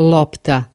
lopta.